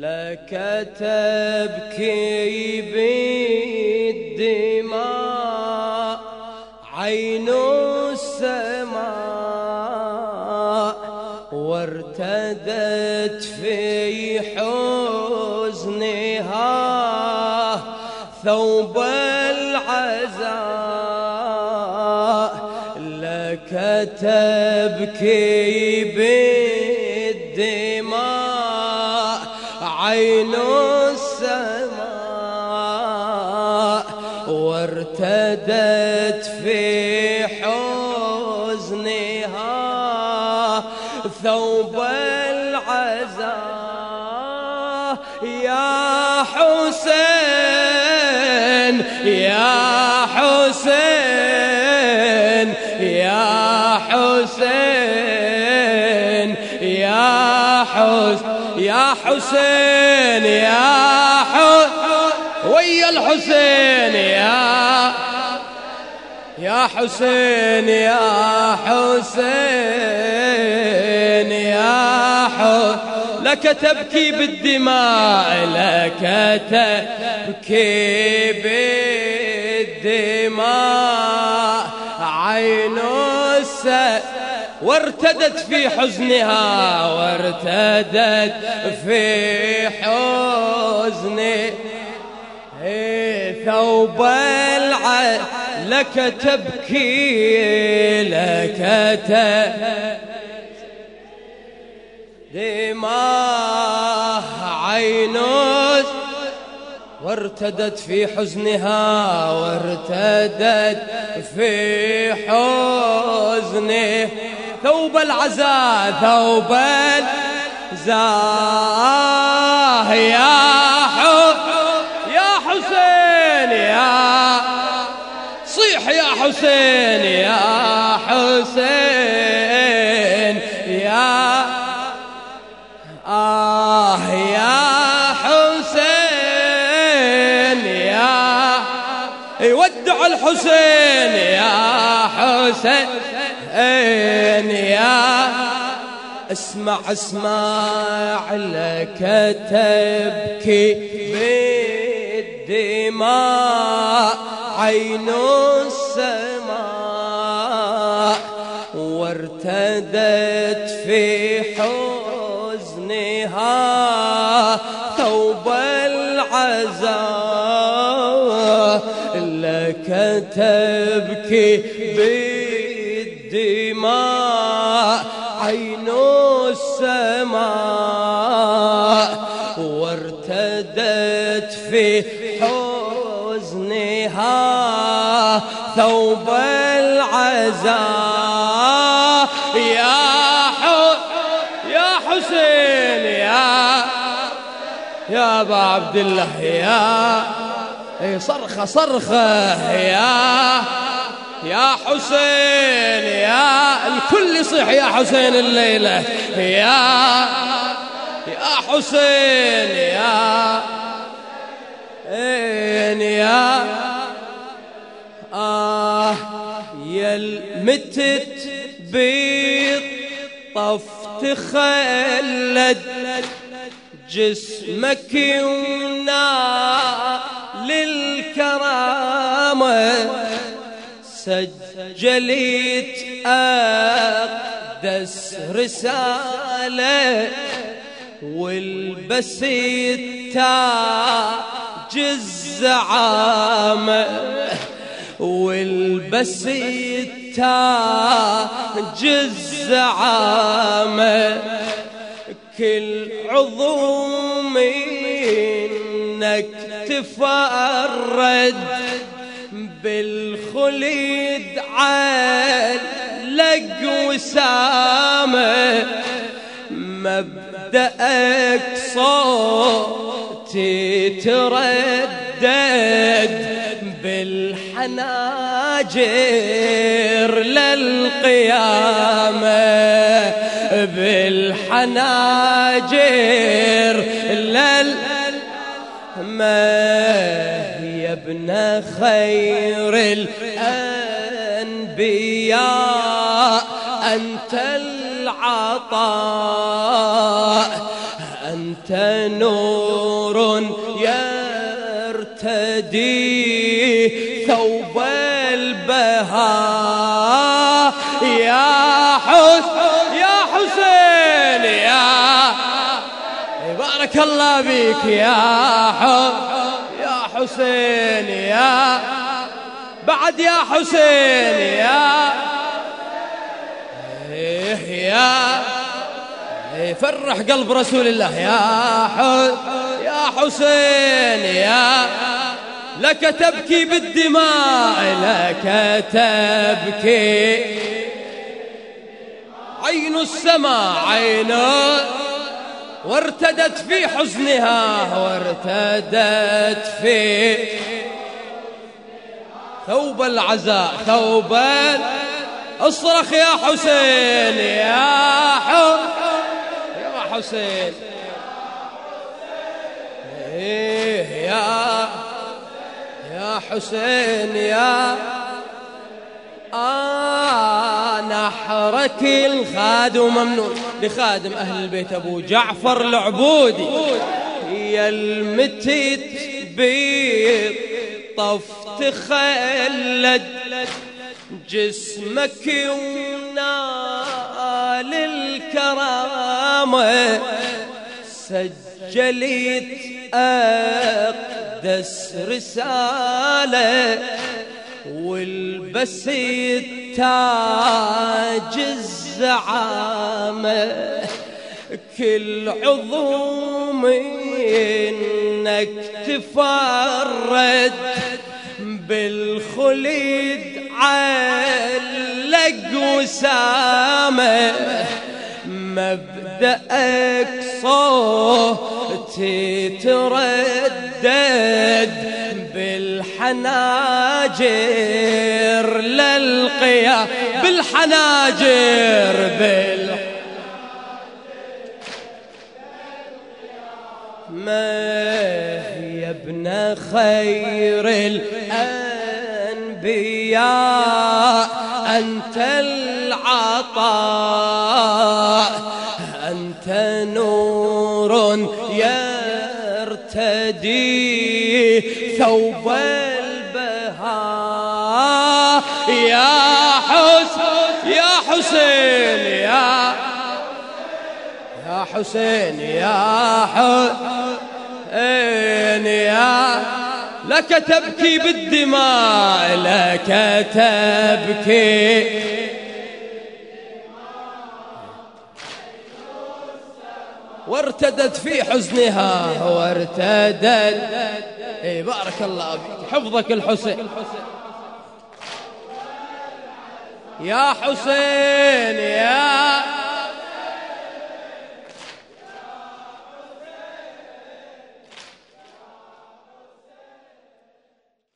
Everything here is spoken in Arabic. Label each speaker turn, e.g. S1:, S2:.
S1: لك تبكي بالدماء عين السماء وارتدت في حزنها. ثوب العزاء لك تبكي بالدماء. عين السماء وارتدت في حزنها ثوب العزاء. يا حسين يا يا حسين يا ويا الحسين يا يا حسين يا حسين يا حسين لك تبكي بالدماء لك تبكي بالدماء. عين السد وارتدت في حزنها وارتدت في حزنها. ثوب الع لك تبكي لك دماء عين وارتدت في حزنها وارتدت في حزنه ثوب العزاء ثوب العزاء يا يا حسين يا صيح يا حسين يا حسين. الحسين يا حسين يا اسمع اسمع لك تبكي بالدماء عين السماء وارتدت تبكي بالدماء عين السماء وارتدت في حزنها ثوب العزاء. يا يا حسين يا يا أبا عبد الله يا صرخة صرخة يا. يا حسين يا الكل يصيح يا حسين الليلة. يا يا حسين يا يا. آه يا المتت بالطف تخلد جسمك يمنى للكرامة. سجلت أقدس رسالة والبسيت تاج الزعامة والبسيت تاج الزعامة كل عضو منك تفرد بالخليد علق وسامة مبدأك صوتي تردد بالحناجر للقيامة. بالحناجر لل ما يا ابن خير الأنبياء أنت العطاء أنت نور يرتدي ثوب البهاء. يا حسين يا حسين يا بارك الله بك يا يا حسين يا بعد يا حسين يا إيه يا إيه فرح قلب رسول الله يا يا حسين يا لك تبكي بالدماء لك تبكي. عين السماء عين وارتدت في حزنها وارتدت في ثوب العزاء ثوب اصرخ يا حسين يا حسين يا حسين. إيه يا يا حسين يا. آه نحرك الخادم ممنون. لخادم أهل البيت أبو جعفر العبودي. يا المتت بالطف تخلد جسمك ونال الكرامة. سجلت أقدس رسالة والبسيت تاج الزعامة كل عضو منك تفرد بالخلد علق وسامة. مبدأك صوتي تردد بالحناجر للقيا بالحناجر بال ما يا ابن خير الأنبياء؟ أنت العطاء أنت نور يرتدي ثوب البهاء. يا حسين يا يا حسين يا حسين يا. لك تبكي بالدماء لك تبكي. وارتدت في حزنها وارتدت. اي بارك الله فيك. حفظك الحسين. يا حسين يا